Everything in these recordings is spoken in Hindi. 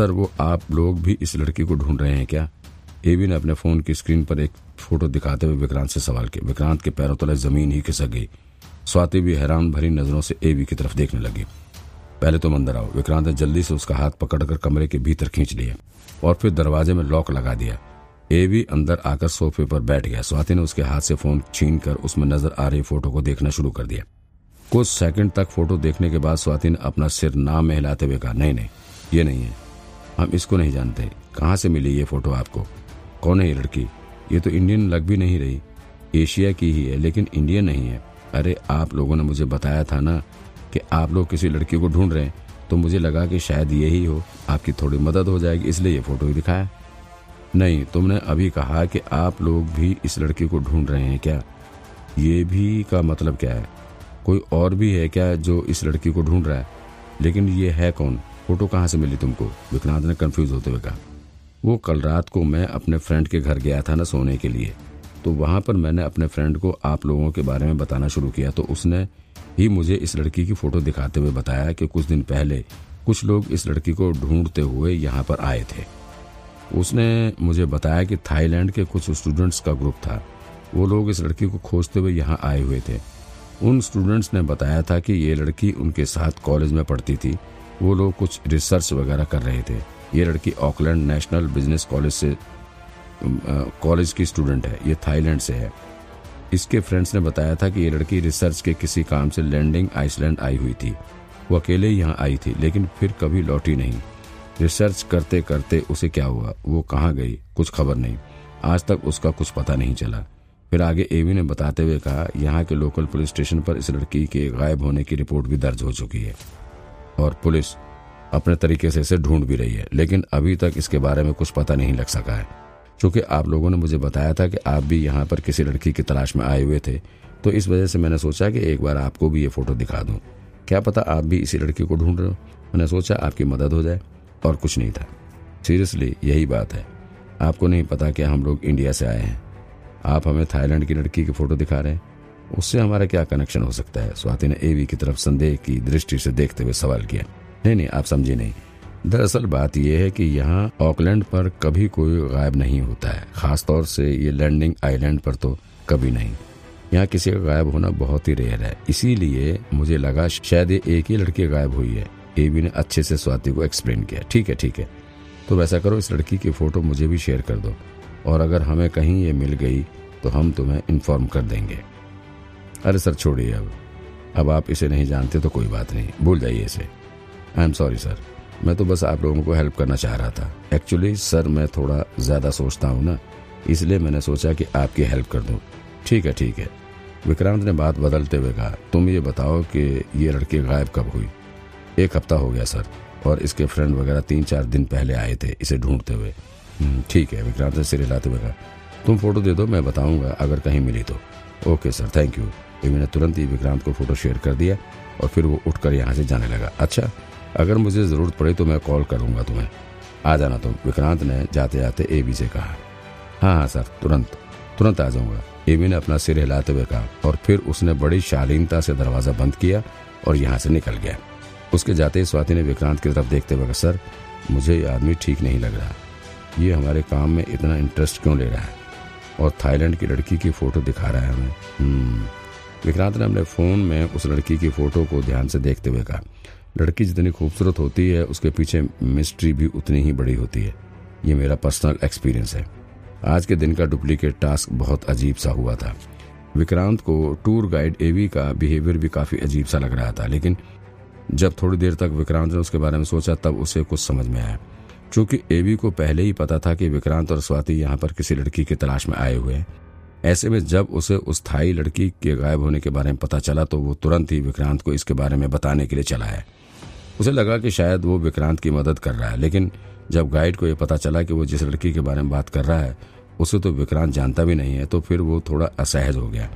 सर, वो आप लोग भी इस लड़की को ढूंढ रहे हैं क्या? एवी ने अपने फ़ोन की स्क्रीन पर एक फ़ोटो दिखाते हुए विक्रांत से सवाल किया। विक्रांत के पैरों तले ज़मीन ही खिसक गई। स्वाति भी हैरान भरी नज़रों से एवी की तरफ़ देखने लगी। पहले तुम अंदर आओ। विक्रांत ने जल्दी से उसका हाथ पकड़कर कमरे के भीतर खींच लिया और फिर दरवाजे में लॉक लगा दिया। एवी अंदर आकर सोफे पर बैठ गया। स्वाति ने उसके हाथ से फ़ोन छीन उसमें नज़र आ रही फ़ोटो को देखना शुरू कर दिया। कुछ सेकंड तक फ़ोटो देखने के बाद स्वाति ने अपना सिर नाम में हिलाते हुए कहा, नहीं नहीं, ये नहीं है। हम इसको नहीं जानते। कहाँ से मिली ये फ़ोटो आपको? कौन है ये लड़की? ये तो इंडियन लग भी नहीं रही। एशिया की ही है, लेकिन इंडियन नहीं है। अरे, आप लोगों ने मुझे बताया था ना कि आप लोग किसी लड़की को ढूंढ रहे हैं तो मुझे लगा कि शायद यही हो। आपकी थोड़ी मदद हो जाएगी, इसलिए ये फ़ोटो ही दिखाया। नहीं, तुमने अभी कहा कि आप लोग भी इस लड़की को ढूंढ रहे हैं क्या? ये भी का मतलब क्या है? कोई और भी है क्या जो इस लड़की को ढूंढ रहा है? लेकिन ये है कौन? फ़ोटो कहाँ से मिली तुमको? विक्रांत ने कंफ्यूज होते हुए कहा। वो कल रात को मैं अपने फ्रेंड के घर गया था ना सोने के लिए। तो वहाँ पर मैंने अपने फ्रेंड को आप लोगों के बारे में बताना शुरू किया। तो उसने ही मुझे इस लड़की की फ़ोटो दिखाते हुए बताया कि कुछ दिन पहले कुछ लोग इस लड़की को ढूंढते हुए यहाँ पर आए थे। उसने मुझे बताया कि थाईलैंड के कुछ स्टूडेंट्स का ग्रुप था। वो लोग इस लड़की को खोजते हुए यहाँ आए हुए थे। उन स्टूडेंट्स ने बताया था कि ये लड़की उनके साथ कॉलेज में पढ़ती थी। वो लोग कुछ रिसर्च वगैरह कर रहे थे। ये लड़की ऑकलैंड नेशनल बिज़नेस कॉलेज से कॉलेज की स्टूडेंट है। ये थाईलैंड से है। इसके फ्रेंड्स ने बताया था कि ये लड़की रिसर्च के किसी काम से लैंडिंग आइसलैंड आई हुई थी। वो अकेले ही यहाँ आई थी, लेकिन फिर कभी लौटी नहीं। रिसर्च करते करते उसे क्या हुआ? वो कहाँ गई? कुछ खबर नहीं। आज तक उसका कुछ पता नहीं चला। फिर आगे एवी ने बताते हुए कहा, यहाँ के लोकल पुलिस स्टेशन पर इस लड़की के गायब होने की रिपोर्ट भी दर्ज हो चुकी है। और पुलिस अपने तरीके से इसे ढूंढ भी रही है। लेकिन अभी तक इसके बारे में कुछ पता नहीं लग सका है। क्योंकि आप लोगों ने मुझे बताया था कि आप भी यहाँ पर किसी लड़की की तलाश में आए हुए थे तो इस वजह से मैंने सोचा कि एक बार आपको भी ये फ़ोटो दिखा दूँ। क्या पता आप भी इसी लड़की को ढूंढ रहे हो? मैंने सोचा आपकी मदद हो जाए, और कुछ नहीं था। सीरियसली यही बात है। आपको नहीं पता कि हम लोग इंडिया से आए हैं। आप हमें थाईलैंड की लड़की की फ़ोटो दिखा रहे हैं। उससे हमारा क्या कनेक्शन हो सकता है? स्वाति ने एवी की तरफ़ संदेह की दृष्टि से देखते हुए सवाल किया। नहीं नहीं, आप समझे नहीं। दरअसल बात यह है कि यहाँ ऑकलैंड पर कभी कोई गायब नहीं होता है। खासतौर से ये लैंडिंग आइलैंड पर तो कभी नहीं। यहाँ किसी का गायब होना बहुत ही रेयर है। इसीलिए मुझे लगा शायद ये एक ही लड़की गायब हुई है। एवी ने अच्छे से स्वाति को एक्सप्लेन किया। ठीक है ठीक है। तो वैसा करो, इस लड़की की फ़ोटो मुझे भी शेयर कर दो। और अगर हमें कहीं ये मिल गई तो हम तुम्हें इन्फॉर्म कर देंगे। अरे सर छोड़िए अब। अब आप इसे नहीं जानते तो कोई बात नहीं। भूल जाइए इसे। आई एम सॉरी सर मैं तो बस आप लोगों को हेल्प करना चाह रहा था। एक्चुअली सर मैं थोड़ा ज़्यादा सोचता हूँ ना इसलिए मैंने सोचा कि आपकी हेल्प कर दूँ। ठीक है ठीक है। विक्रांत ने बात बदलते हुए कहा तुम ये बताओ कि ये लड़की गायब कब हुई? एक हफ़्ता हो गया सर और इसके फ्रेंड वगैरह तीन चार दिन पहले आए थे इसे ढूंढते हुए। हम्म, ठीक है विक्रांत ने सिर हिलाते हुए कहा। तुम फ़ोटो दे दो मैं बताऊँगा अगर कहीं मिली तो। ओके सर थैंक यू एवी ने तुरंत ही विक्रांत को फ़ोटो शेयर कर दिया और फिर वो उठकर यहाँ से जाने लगा। अच्छा अगर मुझे ज़रूरत पड़ी तो मैं कॉल करूँगा तुम्हें। आ जाना तुम। विक्रांत ने जाते जाते एवी से कहा। हाँ हाँ सर, तुरंत तुरंत आ जाऊँगा। एवी ने अपना सिर हिलाते हुए कहा और फिर उसने बड़ी शालीनता से दरवाज़ा बंद किया और यहाँ से निकल गया। उसके जाते ही स्वाति ने विक्रांत की तरफ़ देखते हुए कहा, सर, मुझे ये आदमी ठीक नहीं लग रहा। ये हमारे काम में इतना इंटरेस्ट क्यों ले रहा है? और थाईलैंड की लड़की की फ़ोटो दिखा रहा है हमें। हम्म। विक्रांत ने अपने फ़ोन में उस लड़की की फ़ोटो को ध्यान से देखते हुए कहा, लड़की जितनी खूबसूरत होती है, उसके पीछे मिस्ट्री भी उतनी ही बड़ी होती है। ये मेरा पर्सनल एक्सपीरियंस है। आज के दिन का डुप्लीकेट टास्क बहुत अजीब सा हुआ था। विक्रांत को टूर गाइड एवी का बिहेवियर भी काफ़ी अजीब सा लग रहा था, लेकिन जब थोड़ी देर तक विक्रांत ने उसके बारे में सोचा, तब उसे कुछ समझ में आया। क्योंकि एवी को पहले ही पता था कि विक्रांत और स्वाति यहाँ पर किसी लड़की की तलाश में आए हुए हैं ऐसे में जब उसे उस थाई लड़की के गायब होने के बारे में पता चला तो वो तुरंत ही विक्रांत को इसके बारे में बताने के लिए चला है। उसे लगा कि शायद वो विक्रांत की मदद कर रहा है, लेकिन जब गाइड को यह पता चला कि वो जिस लड़की के बारे में बात कर रहा है, उसे तो विक्रांत जानता भी नहीं है तो फिर वो थोड़ा असहज हो गया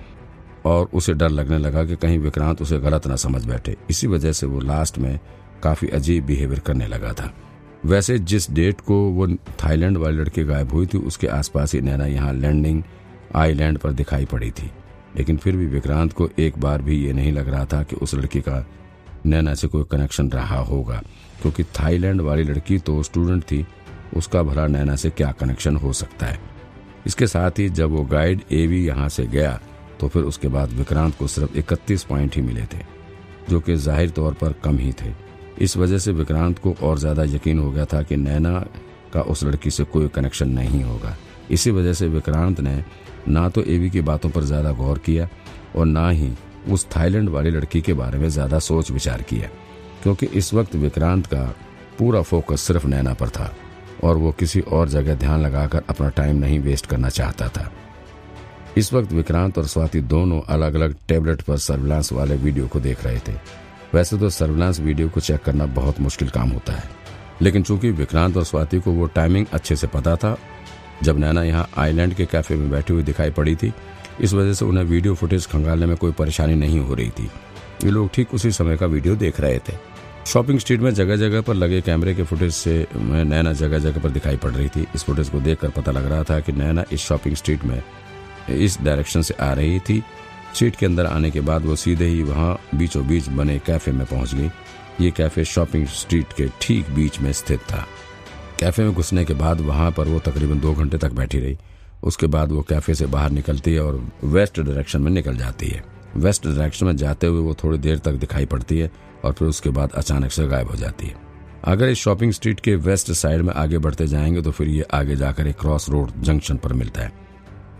और उसे डर लगने लगा कि कहीं विक्रांत उसे गलत ना समझ बैठे। इसी वजह से वो लास्ट में काफ़ी अजीब बिहेवियर करने लगा था। वैसे जिस डेट को वो थाईलैंड वाली लड़की गायब हुई थी, उसके आसपास ही नैना यहाँ लैंडिंग आईलैंड पर दिखाई पड़ी थी। लेकिन फिर भी विक्रांत को एक बार भी ये नहीं लग रहा था कि उस लड़की का नैना से कोई कनेक्शन रहा होगा, क्योंकि थाईलैंड वाली लड़की तो स्टूडेंट थी, उसका भला नैना से क्या कनेक्शन हो सकता है? इसके साथ ही जब वो गाइड ए भी यहाँ से गया तो फिर उसके बाद विक्रांत को सिर्फ़ इकतीस पॉइंट ही मिले थे, जो कि ज़ाहिर तौर पर कम ही थे। इस वजह से विक्रांत को और ज़्यादा यकीन हो गया था कि नैना का उस लड़की से कोई कनेक्शन नहीं होगा। इसी वजह से विक्रांत ने ना तो एवी की बातों पर ज़्यादा गौर किया और ना ही उस थाईलैंड वाली लड़की के बारे में ज़्यादा सोच विचार किया, क्योंकि इस वक्त विक्रांत का पूरा फोकस सिर्फ़ नैना पर था और वो किसी और जगह ध्यान लगाकर अपना टाइम नहीं वेस्ट करना चाहता था। इस वक्त विक्रांत और स्वाति दोनों अलग अलग टेबलेट पर सर्विलांस वाले वीडियो को देख रहे थे। वैसे तो सर्विलांस वीडियो को चेक करना बहुत मुश्किल काम होता है, लेकिन चूँकि विक्रांत और स्वाति को वो टाइमिंग अच्छे से पता था जब नैना यहाँ आइलैंड के कैफ़े में बैठी हुई दिखाई पड़ी थी, इस वजह से उन्हें वीडियो फुटेज खंगालने में कोई परेशानी नहीं हो रही थी। ये लोग ठीक उसी समय का वीडियो देख रहे थे। शॉपिंग स्ट्रीट में जगह जगह पर लगे कैमरे के फुटेज से नैना जगह जगह पर दिखाई पड़ रही थी। इस फुटेज को देखकर पता लग रहा था कि नैना इस शॉपिंग स्ट्रीट में इस डायरेक्शन से आ रही थी। स्ट्रीट के अंदर आने के बाद वो सीधे ही वहाँ बीचों बीच बने कैफ़े में पहुँच गई। ये कैफ़े शॉपिंग स्ट्रीट के ठीक बीच में स्थित था। कैफ़े में घुसने के बाद वहाँ पर वो तकरीबन दो घंटे तक बैठी रही। उसके बाद वो कैफ़े से बाहर निकलती है और वेस्ट डायरेक्शन में निकल जाती है। वेस्ट डायरेक्शन में जाते हुए वो थोड़ी देर तक दिखाई पड़ती है और फिर उसके बाद अचानक से गायब हो जाती है। अगर इस शॉपिंग स्ट्रीट के वेस्ट साइड में आगे बढ़ते जाएँगे तो फिर ये आगे जाकर एक क्रॉस रोड जंक्शन पर मिलता है।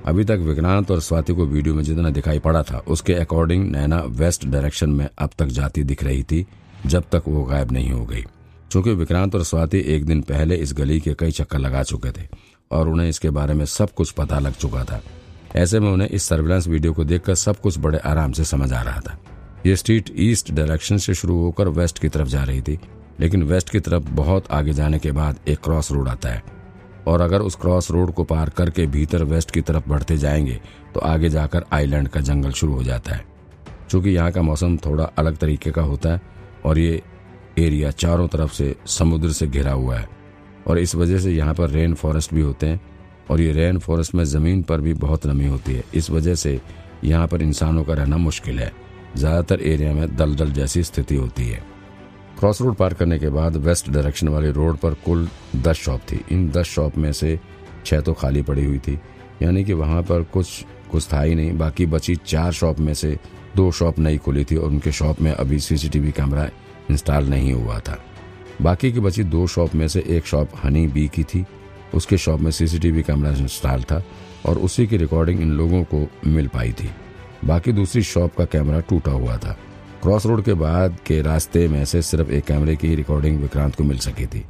अभी तक विक्रांत और स्वाति को वीडियो में जितना दिखाई पड़ा था, उसके अकॉर्डिंग नैना वेस्ट डायरेक्शन में अब तक जाती दिख रही थी, जब तक वो गायब नहीं हो गई। चूँकि विक्रांत और स्वाति एक दिन पहले इस गली के कई चक्कर लगा चुके थे और उन्हें इसके बारे में सब कुछ पता लग चुका था। ऐसे में उन्हें इस सर्विलांस वीडियो को देखकर सब कुछ बड़े आराम से समझ आ रहा था। ये स्ट्रीट ईस्ट डायरेक्शन से शुरू होकर वेस्ट की तरफ़ जा रही थी, लेकिन वेस्ट की तरफ़ बहुत आगे जाने के बाद एक क्रॉस रोड आता है। और अगर उस क्रॉस रोड को पार करके भीतर वेस्ट की तरफ़ बढ़ते जाएँगे तो आगे जाकर आइलैंड का जंगल शुरू हो जाता है। चूँकि यहाँ का मौसम थोड़ा अलग तरीके का होता है और ये एरिया चारों तरफ़ से समुद्र से घिरा हुआ है। और इस वजह से यहाँ पर रेन फॉरेस्ट भी होते हैं। और ये रेन फॉरेस्ट में ज़मीन पर भी बहुत नमी होती है। इस वजह से यहाँ पर इंसानों का रहना मुश्किल है। ज़्यादातर एरिया में दलदल जैसी स्थिति होती है। क्रॉस रोड पार करने के बाद वेस्ट डायरेक्शन वाले रोड पर कुल दस शॉप थी। इन दस शॉप में से छह तो खाली पड़ी हुई थी। यानी कि वहाँ पर कुछ कुछ था ही नहीं। बाकी बची चार शॉप में से दो शॉप नई खुली थी और उनके शॉप में अभी सीसीटीवी कैमरा इंस्टॉल नहीं हुआ था। बाकी की बची दो शॉप में से एक शॉप हनी बी की थी। उसके शॉप में सीसीटीवी कैमरा इंस्टॉल था और उसी की रिकॉर्डिंग इन लोगों को मिल पाई थी। बाकी दूसरी शॉप का कैमरा टूटा हुआ था। क्रॉस रोड के बाद के रास्ते में से सिर्फ़ एक कैमरे की रिकॉर्डिंग विक्रांत को मिल सकी थी।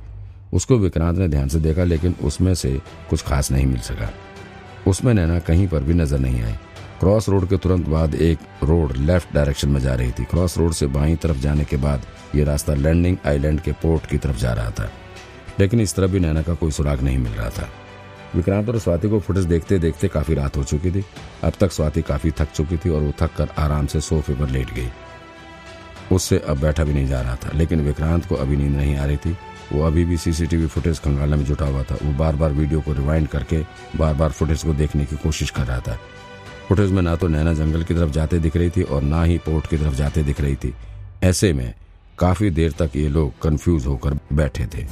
उसको विक्रांत ने ध्यान से देखा, लेकिन उसमें से कुछ खास नहीं मिल सका। उसमें नैना कहीं पर भी नज़र नहीं आई। क्रॉस रोड के तुरंत बाद एक रोड लेफ़्ट डायरेक्शन में जा रही थी। क्रॉस रोड से बाई तरफ़ जाने के बाद ये रास्ता लैंडिंग आइलैंड के पोर्ट की तरफ़ जा रहा था। लेकिन इस तरफ़ भी नैना का कोई सुराग नहीं मिल रहा था। विक्रांत और स्वाति को फुटेज देखते देखते काफ़ी रात हो चुकी थी। अब तक स्वाति काफ़ी थक चुकी थी और वो थक कर आराम से सोफे पर लेट गई। उससे अब बैठा भी नहीं जा रहा था, लेकिन विक्रांत को अभी नींद नहीं आ रही थी। वो अभी भी सीसीटीवी फुटेज खंगालने में जुटा हुआ था। वो बार बार वीडियो को रिवाइंड करके बार बार फुटेज को देखने की कोशिश कर रहा था। फुटेज में ना तो नैना जंगल की तरफ़ जाते दिख रही थी और ना ही पोर्ट की तरफ़ जाते दिख रही थी। ऐसे में काफ़ी देर तक ये लोग कंफ्यूज होकर बैठे थे।